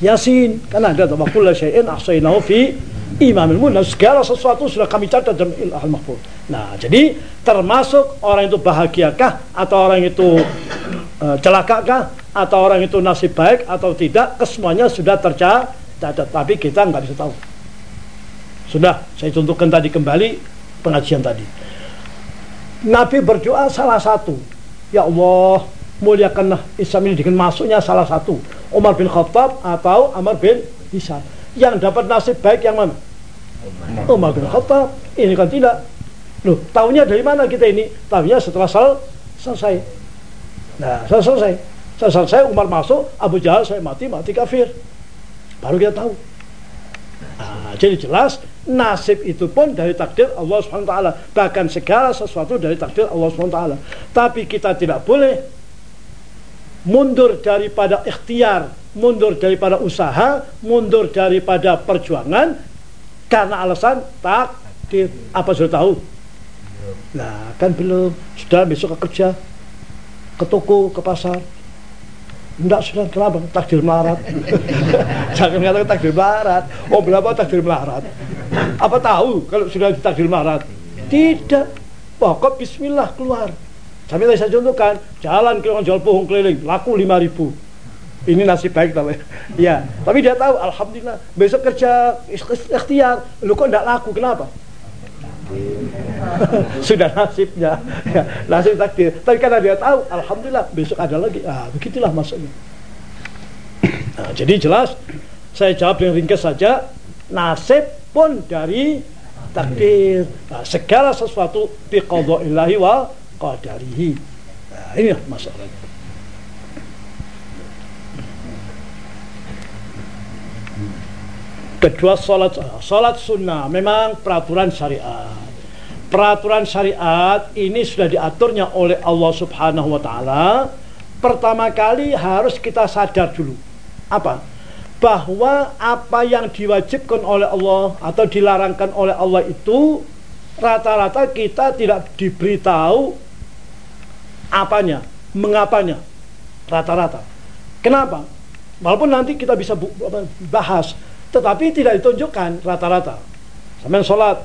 Yasin kan ada wa kullu syai'in ahsaynahu fi imamil mudah segala sesuatu sudah kami catat dalam ilham mahfuz. Nah jadi termasuk orang itu bahagiakah? Atau orang itu uh, celakakah atau orang itu nasib baik atau tidak? Kesemuanya sudah tercatat. Tapi kita nggak bisa tahu. Sudah saya contohkan tadi kembali pengajian tadi. Nabi berdoa salah satu. Ya Allah muliakanlah Islam ini dengan masuknya salah satu Umar bin Khattab atau Amr bin Hisam yang dapat nasib baik yang mana? Umar. Bin Khattab. Ini kan tidak. Loh tahunya dari mana kita ini? Tahunya setelah sel selesai. Nah selesai. Selesai selesai Umar masuk Abu Jahal saya mati mati kafir. Baru kita tahu. Nah, jadi jelas nasib itu pun dari takdir Allah SWT bahkan segala sesuatu dari takdir Allah SWT tapi kita tidak boleh mundur daripada ikhtiar mundur daripada usaha mundur daripada perjuangan karena alasan takdir. Apa sudah tahu? Nah kan belum. Sudah besok ke kerja ke toko ke pasar. Enggak sudah kenapa? Takdir melarat. Jangan katakan takdir melarat. Oh berapa takdir melarat? Apa tahu kalau sudah takdir melarat? Tidak. Pokok bismillah keluar sampai saya contohkan jalan ke jual pohon keliling laku lima ribu. Ini nasib baik tapi ya tapi dia tahu alhamdulillah besok kerja ikhtiar. Lu kok tidak laku? Kenapa? Sudah nasibnya. Ya, nasib takdir. Tapi karena dia tahu alhamdulillah besok ada lagi. Ah begitulah maksudnya. Nah, jadi jelas saya jawab dengan ringkas saja. Nasib pun dari takdir. Nah, segala sesuatu biqadaillahi wa qadarihi nah, ini masalahnya Kedua sholat sholat sunnah memang peraturan syariat. Peraturan syariat ini sudah diaturnya oleh Allah Subhanahu wa taala. Pertama kali harus kita sadar dulu. Apa? Bahwa apa yang diwajibkan oleh Allah atau dilarangkan oleh Allah itu rata-rata kita tidak diberitahu apanya, mengapanya. Rata-rata. Kenapa? Walaupun nanti kita bisa bahas tetapi tidak ditunjukkan rata-rata. Sampai sholat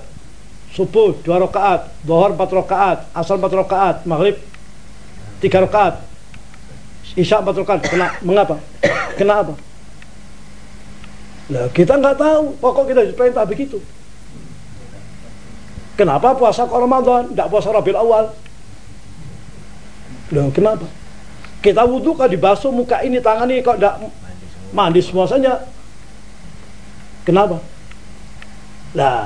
subuh dua rakaat, dohor empat rakaat, asal empat rakaat, maghrib tiga rakaat, isya empat rakaat. Kena mengapa? Kenapa? Nah, kita nggak tahu. Pokok kita diperintah begitu. Kenapa puasa ke Ramadan, tidak puasa Rabiul Awal? Loh, kenapa? Kita wudhu kan dibasuh muka ini, tangan ini kok tidak mandi semua saja Kenapa? Nah,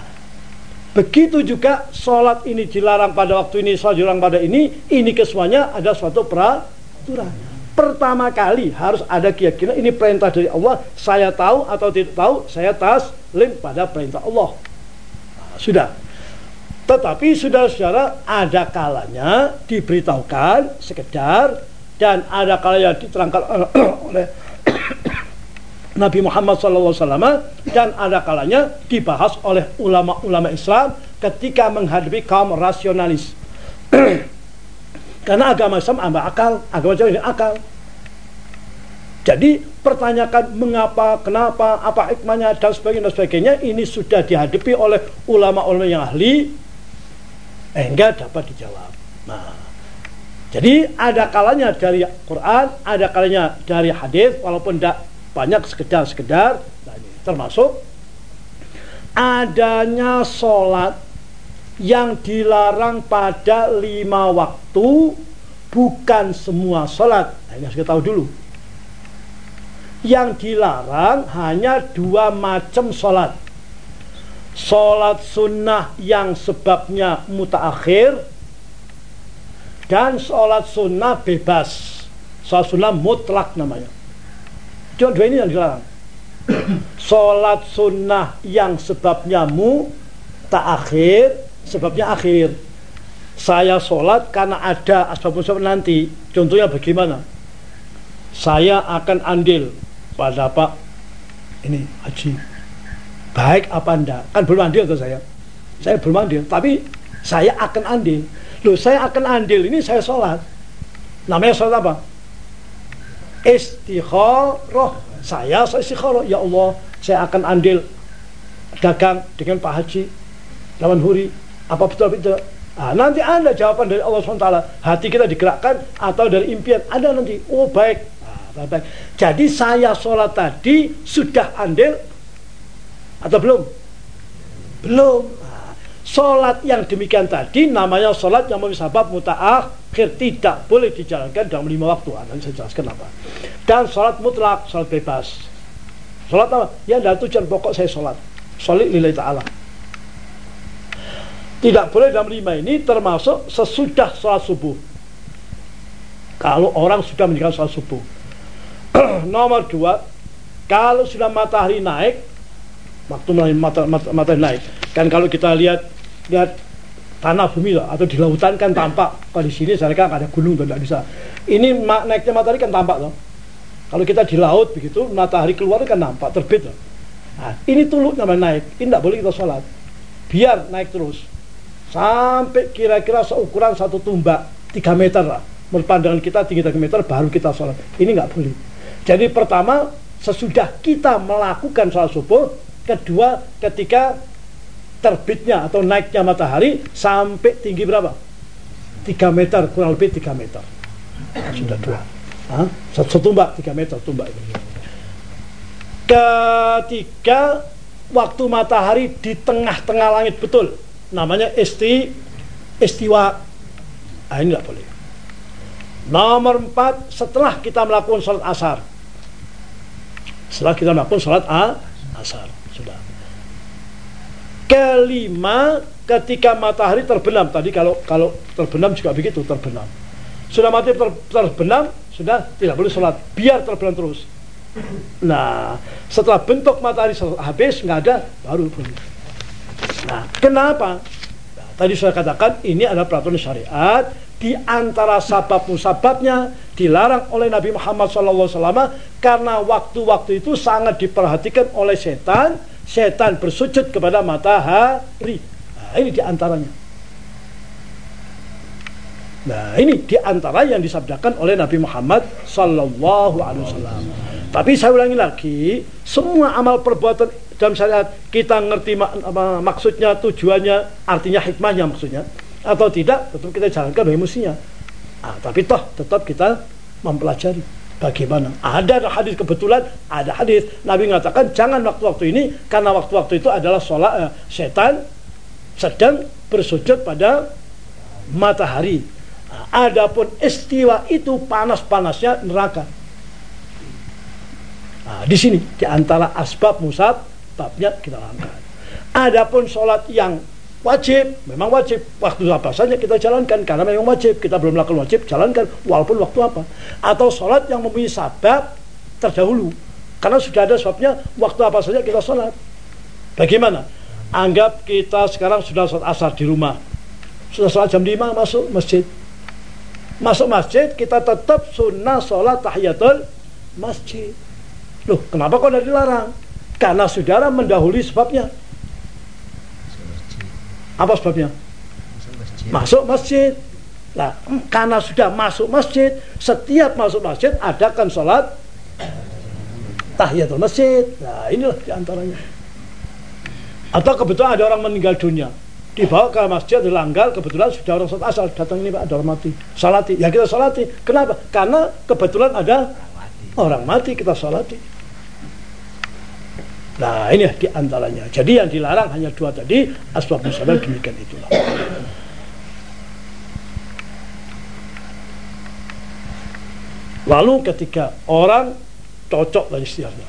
begitu juga sholat ini dilarang pada waktu ini, sholat dilarang pada ini, ini kesemuanya ada suatu peraturan. Pertama kali harus ada keyakinan ini perintah dari Allah. Saya tahu atau tidak tahu, saya taslim pada perintah Allah. Sudah. Tetapi saudara-saudara ada kalanya diberitahukan sekedar dan ada kalanya diterangkan oleh Nabi Muhammad SAW dan ada kalanya dibahas oleh ulama-ulama Islam ketika menghadapi kaum rasionalis. Karena agama Islam ambak akal, agama Islam ini akal. Jadi pertanyakan mengapa, kenapa, apa hikmahnya dan sebagainya dan sebagainya ini sudah dihadapi oleh ulama-ulama yang ahli eh, enggak dapat dijawab. Nah, jadi ada kalanya dari Quran, ada kalanya dari hadis walaupun tidak banyak sekedar-sekedar nah termasuk adanya sholat yang dilarang pada lima waktu bukan semua sholat. Nah, ini harus kita tahu dulu. Yang dilarang hanya dua macam sholat sholat sunnah yang sebabnya mutaakhir dan sholat sunnah bebas sholat sunnah mutlak namanya Cuma dua ini yang dilarang. Sholat sunnah yang sebabnya mu tak akhir, sebabnya akhir. Saya sholat karena ada asbab musab nanti. Contohnya bagaimana? Saya akan andil pada Pak ini haji. Baik apa anda? Kan belum andil tuh saya. Saya belum andil, tapi saya akan andil. Loh, saya akan andil ini saya sholat. Namanya sholat apa? istikharah Saya saya istikharah, ya Allah, saya akan andil dagang dengan Pak Haji Lawan Huri. Apa betul itu? Nah, nanti ada jawaban dari Allah SWT. Hati kita digerakkan atau dari impian. Ada nanti. Oh baik. Nah, baik. Jadi saya sholat tadi sudah andil atau belum? Belum. Nah, sholat yang demikian tadi namanya sholat yang memiliki sabab mutaakhir tidak boleh dijalankan dalam lima waktu. Nanti saya jelaskan apa. Dan sholat mutlak, sholat bebas. Sholat apa? Ya, dan tujuan pokok saya sholat. Sholat lillahi ta'ala. Tidak boleh dalam lima ini termasuk sesudah sholat subuh. Kalau orang sudah menjalankan sholat subuh. Nomor dua, kalau sudah matahari naik, waktu mata, mata, matahari naik. Kan kalau kita lihat lihat tanah bumi loh, atau di lautan kan tampak. Kalau di sini saya kan ada gunung tuh tidak bisa. Ini naiknya matahari kan tampak loh. Kalau kita di laut begitu, matahari keluar kan nampak terbit loh. Nah, ini tuluk namanya naik. Ini tidak boleh kita sholat. Biar naik terus sampai kira-kira seukuran satu tumbak 3 meter lah menurut pandangan kita tinggi 3 meter baru kita sholat ini nggak boleh jadi pertama sesudah kita melakukan sholat subuh kedua ketika terbitnya atau naiknya matahari sampai tinggi berapa? 3 meter kurang lebih 3 meter. Sudah dua. Hah? satu tumbak 3 meter tumbak ini. Ketika waktu matahari di tengah-tengah langit betul. Namanya isti istiwa. Ah, ini nggak boleh. Nomor empat setelah kita melakukan sholat asar. Setelah kita melakukan sholat asar sudah kelima ketika matahari terbenam. Tadi kalau kalau terbenam juga begitu terbenam. Sudah mati ter, terbenam sudah tidak boleh sholat. Biar terbenam terus. Nah setelah bentuk matahari habis nggak ada baru boleh Nah, kenapa? Tadi saya katakan ini adalah peraturan syariat. Di antara sabab musababnya dilarang oleh Nabi Muhammad SAW karena waktu-waktu itu sangat diperhatikan oleh setan. Setan bersujud kepada matahari. Nah, ini di antaranya nah ini di antara yang disabdakan oleh Nabi Muhammad SAW tapi saya ulangi lagi semua amal perbuatan dalam syariat kita ngerti mak, maksudnya, tujuannya, artinya hikmahnya maksudnya atau tidak, tetap kita jalankan bagi mestinya. Ah, tapi toh tetap kita mempelajari bagaimana. Ada hadis kebetulan, ada hadis Nabi mengatakan jangan waktu-waktu ini karena waktu-waktu itu adalah sholat eh, setan sedang bersujud pada matahari. Nah, adapun istiwa itu panas-panasnya neraka. Nah, di sini di antara asbab musab babnya kita langgar. Adapun sholat yang wajib, memang wajib. Waktu apa saja kita jalankan karena memang wajib. Kita belum melakukan wajib, jalankan walaupun waktu apa. Atau sholat yang mempunyai sabab terdahulu. Karena sudah ada sebabnya waktu apa saja kita sholat. Bagaimana? Anggap kita sekarang sudah sholat asar di rumah. Sudah sholat jam 5 masuk masjid. Masuk masjid kita tetap sunnah sholat tahiyatul masjid. Loh, kenapa kok tidak dilarang? Karena saudara mendahului sebabnya. Apa sebabnya? Masuk masjid. Nah, karena sudah masuk masjid, setiap masuk masjid adakan sholat tahiyatul masjid. Nah, inilah di antaranya. Atau kebetulan ada orang meninggal dunia, dibawa ke masjid dilanggar kebetulan sudah orang sholat asal datang ini pak ada orang mati salati ya kita salati kenapa karena kebetulan ada orang mati kita salati Nah ini di antaranya. Jadi yang dilarang hanya dua tadi, asbab musabab demikian itulah. Lalu ketika orang cocok dari istilahnya,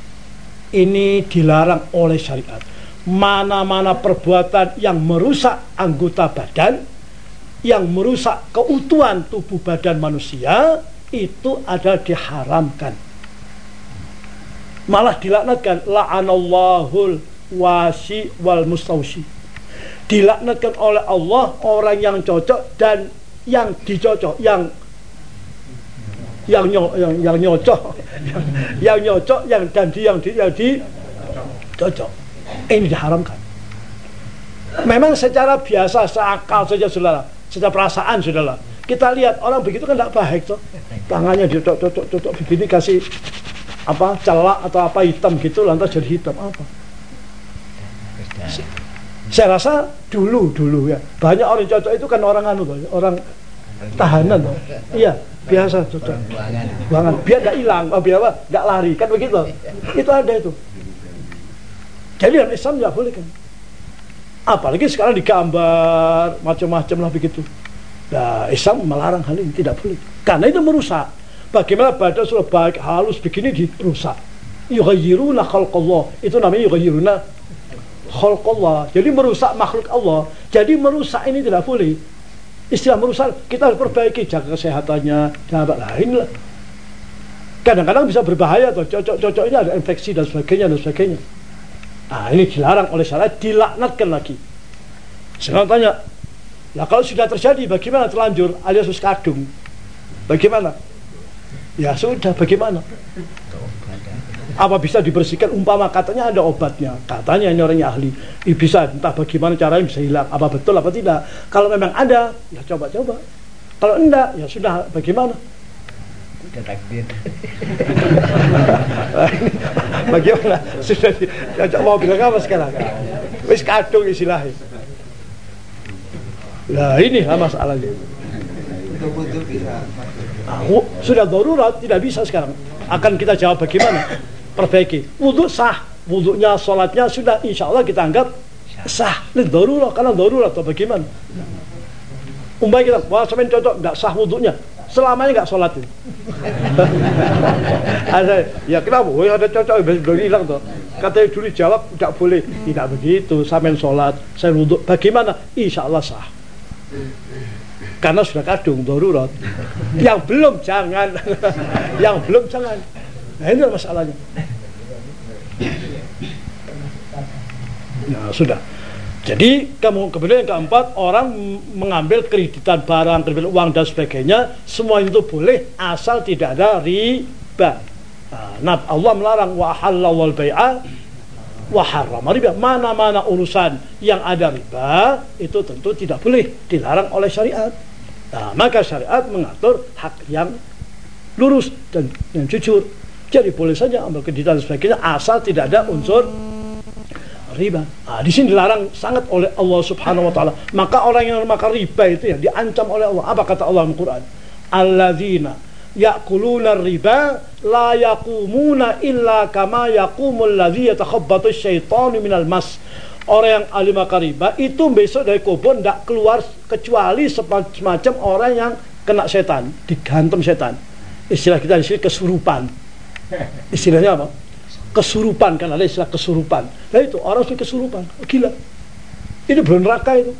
ini dilarang oleh syariat. Mana-mana perbuatan yang merusak anggota badan, yang merusak keutuhan tubuh badan manusia, itu adalah diharamkan malah dilaknatkan la'anallahul wasi wal mustawsi dilaknatkan oleh Allah orang yang cocok dan yang dicocok yang yang nyo, yang, yang nyocok. Yang, yang nyocok yang dan di yang di yang di cocok. Ini diharamkan. Memang secara biasa seakal saja saudara. Secara perasaan saudara. Kita lihat orang begitu kan tidak baik tuh tangannya dicocok cocok cocok begini kasih apa celak atau apa hitam gitu lantas jadi hitam apa? Saya rasa dulu dulu ya. Banyak orang cocok itu kan orang anu orang tahanan iya biasa cocok. Buangan. Biar nggak hilang oh, biar apa? Nggak lari kan begitu itu ada itu. Jadi dalam Islam nggak boleh kan. Apalagi sekarang digambar macam-macam lah begitu. Nah Islam melarang hal ini tidak boleh. Karena itu merusak bagaimana badan sudah baik halus begini dirusak yughayyiruna khalqallah itu namanya yughayyiruna khalqallah. Jadi merusak makhluk Allah. Jadi merusak ini tidak boleh. Istilah merusak kita harus perbaiki jaga kesehatannya. Jangan lain lah. Kadang-kadang bisa berbahaya tuh. Cocok-cocok ini ada infeksi dan sebagainya dan sebagainya. Nah ini dilarang oleh syariat, dilaknatkan lagi. Sekarang tanya, lah kalau sudah terjadi bagaimana terlanjur alias kadung? Bagaimana? Ya sudah, bagaimana? apa bisa dibersihkan? Umpama katanya ada obatnya. Katanya ini orangnya ahli. Eh, bisa entah bagaimana caranya bisa hilang. Apa betul apa tidak? Kalau memang ada ya coba-coba. Kalau enggak ya sudah bagaimana? Udah takdir bagaimana? Sudah di, ya, mau bilang apa sekarang? Wis kadung istilahnya. Nah ini lah masalahnya nah, sudah darurat tidak bisa sekarang akan kita jawab bagaimana perbaiki. Wudhu sah, wudhunya, sholatnya sudah insya Allah kita anggap sah. Ini darurat, karena darurat atau bagaimana? Umbai kita, wah sampai cocok, nggak sah wudhunya. Selamanya nggak sholatin. ada, ya kenapa? Oh, ada cocok, belum hilang tuh. Katanya dulu jawab, tidak boleh. Tidak begitu, sampai sholat, saya wudhu. Bagaimana? Insya Allah sah. Karena sudah kadung, darurat. Yang belum jangan. Yang belum jangan. Nah ini masalahnya. Nah sudah. Jadi kamu kemudian yang keempat orang mengambil kreditan barang, kreditan uang dan sebagainya, semua itu boleh asal tidak ada riba. Nah, Allah melarang wa halal bai'a wa harrama riba. Mana-mana urusan yang ada riba itu tentu tidak boleh dilarang oleh syariat. Nah, maka syariat mengatur hak yang lurus dan yang jujur. Jadi boleh saja ambil kreditan dan sebagainya asal tidak ada unsur riba. Nah, di sini dilarang sangat oleh Allah Subhanahu wa taala. Maka orang yang makan riba itu ya diancam oleh Allah. Apa kata Allah dalam Quran? Alladzina ya'kuluna riba la yaqumuna illa kama yaqumul ladzi yatakhabbatu syaitanu minal mas. Orang yang ahli makan riba itu besok dari kubur tidak keluar kecuali semacam orang yang kena setan, digantung setan. Istilah kita di sini kesurupan. Istilahnya apa? Kesurupan kan ada istilah kesurupan. Nah itu orang sudah kesurupan. Oh, gila. Ini belum neraka itu.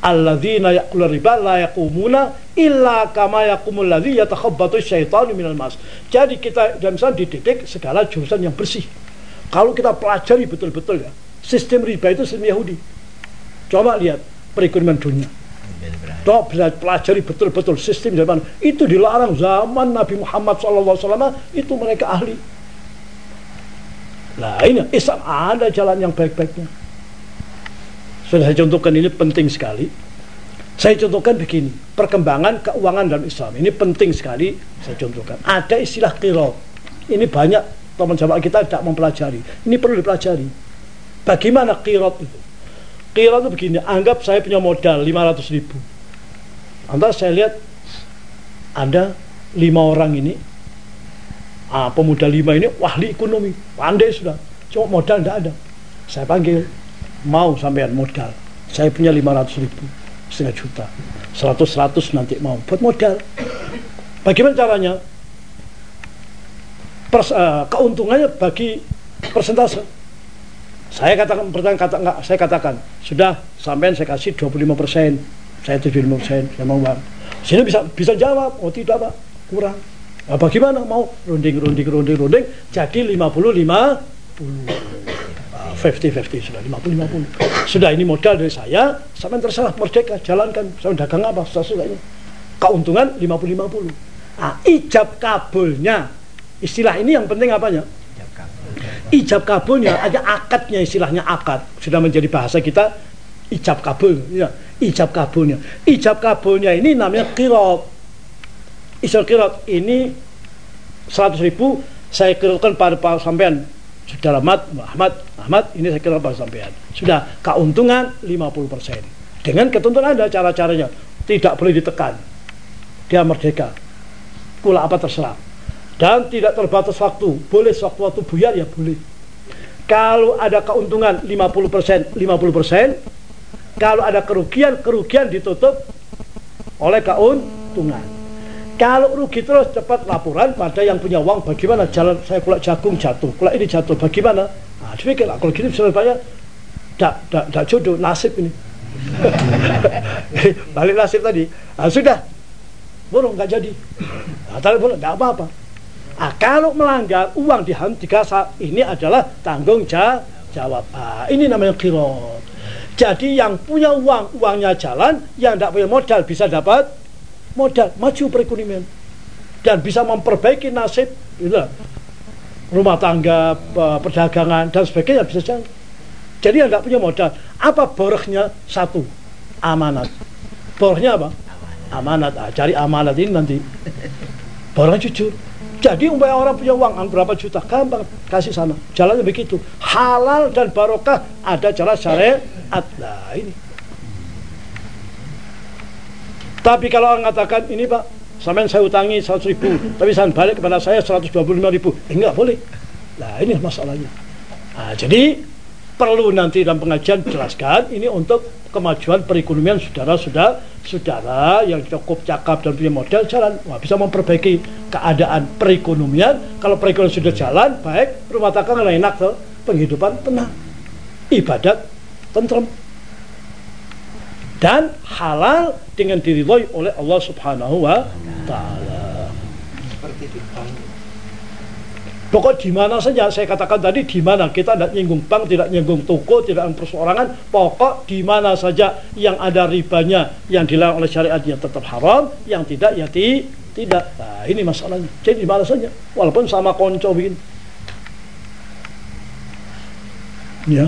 Alladzina yaqulu riba la yaqumuna illa kama yaqumul ladzi yatakhabbatu syaitanu minal mas. Jadi kita dan misalnya dididik segala jurusan yang bersih. Kalau kita pelajari betul-betul ya sistem riba itu sistem Yahudi coba lihat perekonomian dunia Dok pelajari betul-betul sistem zaman itu dilarang zaman Nabi Muhammad SAW itu mereka ahli. Nah ini Islam ada jalan yang baik-baiknya. Sudah saya contohkan ini penting sekali. Saya contohkan begini, perkembangan keuangan dalam Islam ini penting sekali. Saya contohkan. Ada istilah kirot. Ini banyak teman jamaah kita tidak mempelajari. Ini perlu dipelajari. Bagaimana kirot itu? Kirot itu begini, anggap saya punya modal 500 ribu Anda saya lihat ada lima orang ini, ah, pemuda lima ini wahli ekonomi, pandai sudah. Cuma modal tidak ada. Saya panggil, mau sampean modal. Saya punya 500 ribu, setengah juta. 100-100 nanti mau buat modal. Bagaimana caranya? Pers, uh, keuntungannya bagi persentase. Saya katakan pertanyaan kata enggak, saya katakan sudah sampean saya kasih 25 persen saya 75 persen saya mau bang sini bisa bisa jawab oh tidak pak kurang. Nah, bagaimana mau runding runding runding runding jadi 50 50 50 50 sudah 50 50 sudah ini modal dari saya sampai terserah merdeka jalankan. Saya dagang apa sesukanya keuntungan 50 50 nah, ijab kabulnya. Istilah ini yang penting apanya ijab kabulnya ada akadnya istilahnya akad sudah menjadi bahasa kita ijab kabul ya ijab kabulnya. Ijab kabulnya ini namanya kirot. Isal kirot ini 100 ribu saya kirimkan pada Pak sampean Saudara Ahmad, Ahmad, Ahmad, ini saya kira pada sampean. Sudah keuntungan 50%. Dengan ketentuan ada cara-caranya. Tidak boleh ditekan. Dia merdeka. Kula apa terserah. Dan tidak terbatas waktu. Boleh sewaktu-waktu buyar ya boleh. Kalau ada keuntungan 50%, 50%. Kalau ada kerugian, kerugian ditutup oleh keuntungan. Kalau rugi terus cepat laporan pada yang punya uang bagaimana jalan saya kulak jagung jatuh, kulak ini jatuh bagaimana? Nah, dipikir kalau gini bayar, tidak, tidak, tidak jodoh nasib ini. Balik nasib tadi, nah, sudah, burung nggak jadi. Nah, tapi boleh nggak apa-apa. Nah, kalau melanggar uang dihentikan ini adalah tanggung jawab. Nah, ini namanya kirot. Jadi yang punya uang, uangnya jalan, yang tidak punya modal bisa dapat modal maju perekonomian. Dan bisa memperbaiki nasib gitu, rumah tangga perdagangan dan sebagainya bisa jalan. Jadi yang nggak punya modal apa boroknya satu amanat. Boroknya apa? Amanat. Ah, cari amanat ini nanti. Boroknya jujur jadi umpamanya orang punya uang berapa juta? Gampang kasih sana. Jalannya begitu. Halal dan barokah ada cara syariat. Nah ini. Tapi kalau orang mengatakan ini Pak, sampai saya utangi 100 ribu, tapi saya balik kepada saya 125 ribu, eh, enggak boleh. Nah ini masalahnya. Nah, jadi perlu nanti dalam pengajian jelaskan ini untuk kemajuan perekonomian saudara-saudara saudara yang cukup cakap dan punya modal jalan. Wah, bisa memperbaiki keadaan perekonomian. Kalau perekonomian sudah jalan baik. Rumah tangga enak tuh penghidupan tenang. Ibadat tentrem. Dan halal dengan diridhoi oleh Allah Subhanahu wa taala. Pokok di mana saja saya katakan tadi di mana kita tidak nyinggung bank, tidak nyinggung toko, tidak perseorangan, pokok di mana saja yang ada ribanya yang dilarang oleh syariat yang tetap haram, yang tidak ya ti, tidak. Nah, ini masalahnya. Jadi di mana saja, walaupun sama konco begini. Ya.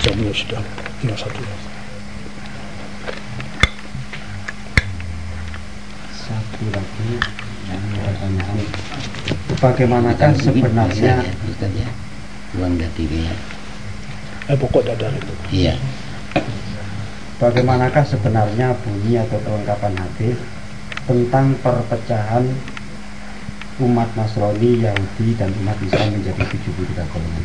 jamnya sudah tinggal satu lagi yang pertanyaan bagaimanakah sebenarnya ya uang ya. Eh pokok dadar itu. Iya. Bagaimanakah sebenarnya bunyi atau kelengkapan hadis tentang perpecahan umat Nasrani, Yahudi, dan umat Islam menjadi 73 golongan?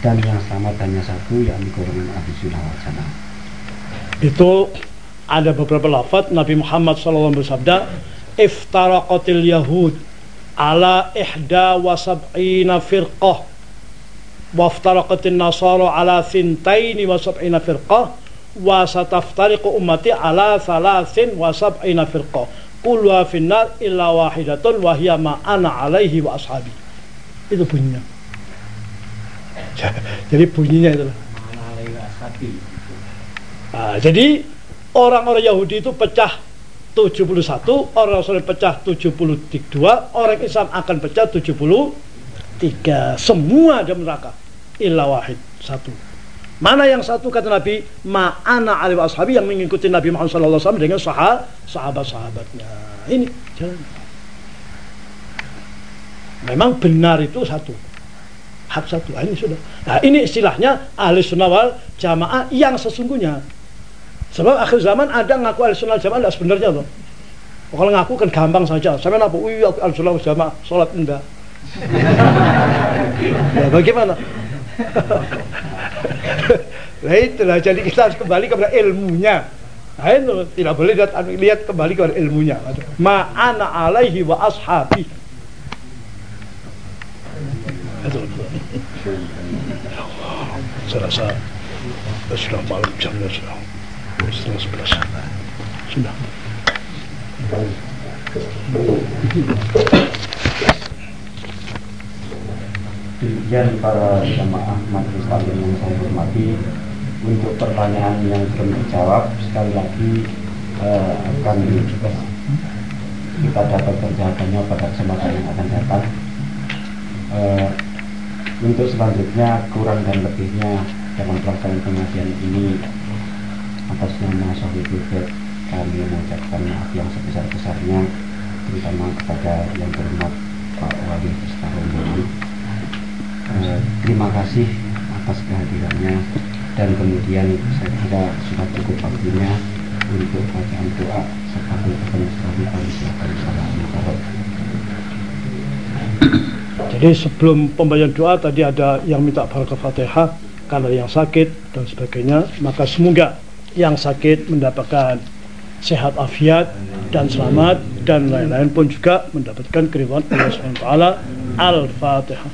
Dan yang selamat hanya satu yakni golongan ahli sunnah wal jamaah itu ada beberapa lafaz Nabi Muhammad SAW bersabda iftaraqatil yahud ala ihda wa sab'ina firqah wa iftaraqatin nasara ala thintaini wa sab'ina firqah wa sataftariqu ummati ala thalathin wa sab'ina firqah kulluha finnar illa wahidatun wa hiya ma ana alaihi wa ashabi. Itu bunyinya. Jadi bunyinya itu. Nah, jadi orang-orang Yahudi itu pecah 71 orang Nasrani pecah 72 orang Islam akan pecah 73 semua ada neraka illa wahid satu. Mana yang satu kata Nabi? Ma'ana ali ashabi yang mengikuti Nabi Muhammad SAW dengan sahabat-sahabatnya. Ini jalan. Memang benar itu satu. Hak satu. Ini sudah. Nah ini istilahnya ahli sunnah wal jamaah yang sesungguhnya sebab akhir zaman ada ngaku ahli sunnah jamaah tidak sebenarnya loh kalau ngaku kan gampang saja. Saya apa wih aku ahli sunnah wal jamaah sholat enggak? Ya bagaimana? Nah itulah. Jadi kita harus kembali kepada ilmunya. Nah itu tidak boleh lihat, lihat kembali kepada ilmunya. Ma'ana alaihi wa ashabi. Saya rasa sudah malam setengah sebelas sudah demikian para jamaah majelis taklim yang saya hormati untuk pertanyaan yang belum dijawab sekali lagi eh, akan kita dapat kerjakannya pada kesempatan yang akan datang. Eh, untuk selanjutnya kurang dan lebihnya dalam pelaksanaan pengajian ini atas nama Sohib kami mengucapkan maaf yang sebesar-besarnya terutama kepada yang terhormat Pak Wali Besar Rombongan. Eh, terima kasih atas kehadirannya dan kemudian saya kira sudah cukup waktunya untuk bacaan doa serta penutupan sekali kami silakan salam. Jadi sebelum pembagian doa tadi ada yang minta barakah fatihah karena yang sakit dan sebagainya maka semoga yang sakit mendapatkan sehat afiat dan selamat dan lain-lain pun juga mendapatkan keridhaan Allah wa taala. Al-Fatihah.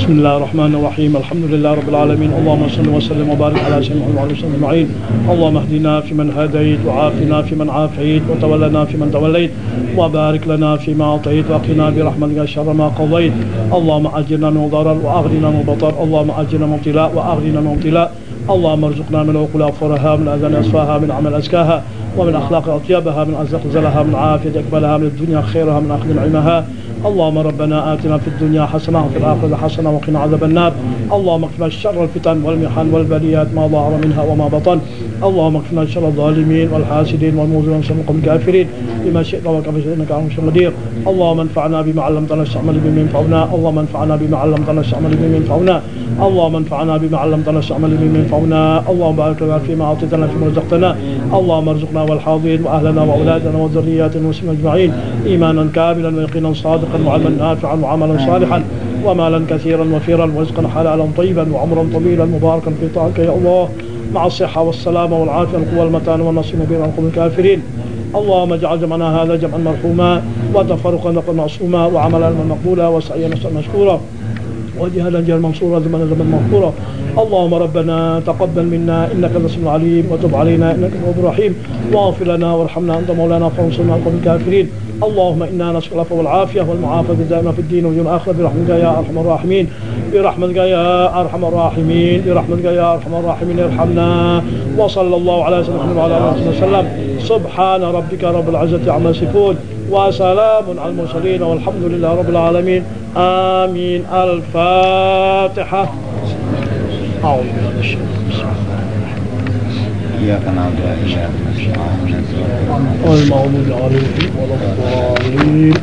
بسم الله الرحمن الرحيم الحمد لله رب العالمين اللهم صل وسلم وبارك على سيدنا محمد وعلى اله اجمعين اللهم اهدنا فيمن هديت وعافنا فيمن عافيت وتولنا فيمن توليت وبارك لنا فيما اعطيت وقنا برحمتك شر ما قضيت اللهم اجرنا من ضرر واغننا من بطر اللهم اجرنا من ابتلاء واغننا من ابتلاء اللهم ارزقنا من عقول اغفرها من اذان اسفاها من عمل ازكاها ومن اخلاق اطيبها من ازق زلها من عافيه اقبلها من الدنيا خيرها من اخذ نعمها اللهم ربنا آتنا في الدنيا حسنة وفي الآخرة حسنة وقنا عذاب النار. اللهم اكفنا شر الفتن والمحن والبليات ما ظهر منها وما بطن. اللهم اكفنا شر الظالمين والحاسدين والمؤمنين القوم الكافرين. بما شئت شئت انك على شيء اللهم انفعنا بما علمتنا استعمل بما ينفعنا اللهم انفعنا بما علمتنا استعمل بما ينفعنا اللهم انفعنا بما علمتنا استعمل بما ينفعنا اللهم بارك لنا فيما أعطيتنا فيما رزقتنا. اللهم ارزقنا والحاضرين وأهلنا وأولادنا وذرياتنا المسلمين أجمعين إيمانا كاملا ويقينا صادقا وعلما نافعا وعملا صالحا ومالا كثيرا وفيرا ورزقا حلالا طيبا وعمرا طويلا مباركا في طاعتك يا الله. مع الصحة والسلامة والعافية والقوة والمتان والنصر بين القوم الكافرين. اللهم اجعل جمعنا هذا جمعا مرحوما وتفرقا معصوما وعملا مقبولا وسعيا مشكورا. وجهادا جهل منصورا زمنا زمن مغفورا اللهم ربنا تقبل منا إنك أنت السميع العليم وتب علينا إنك أنت الرحيم. واغفر لنا وارحمنا أنت مولانا فانصرنا على القوم الكافرين. اللهم إنا نسال العفو والعافية والمعافاة دائما في الدين واليوم الاخره برحمتك يا أرحم الراحمين. برحمتك يا أرحم الراحمين. برحمتك يا أرحم الراحمين. ارحمنا. وصلى الله على سيدنا محمد وعلى آله وصحبه وسلم. سبحان ربك رب العزة عما يصفون. وسلام على المرسلين والحمد لله رب العالمين. آمين. الفاتحة. أعوذ بالله من الشيطان. إياك نعبد وإياك نستعين. المغضوب عليهم ولا الضالين.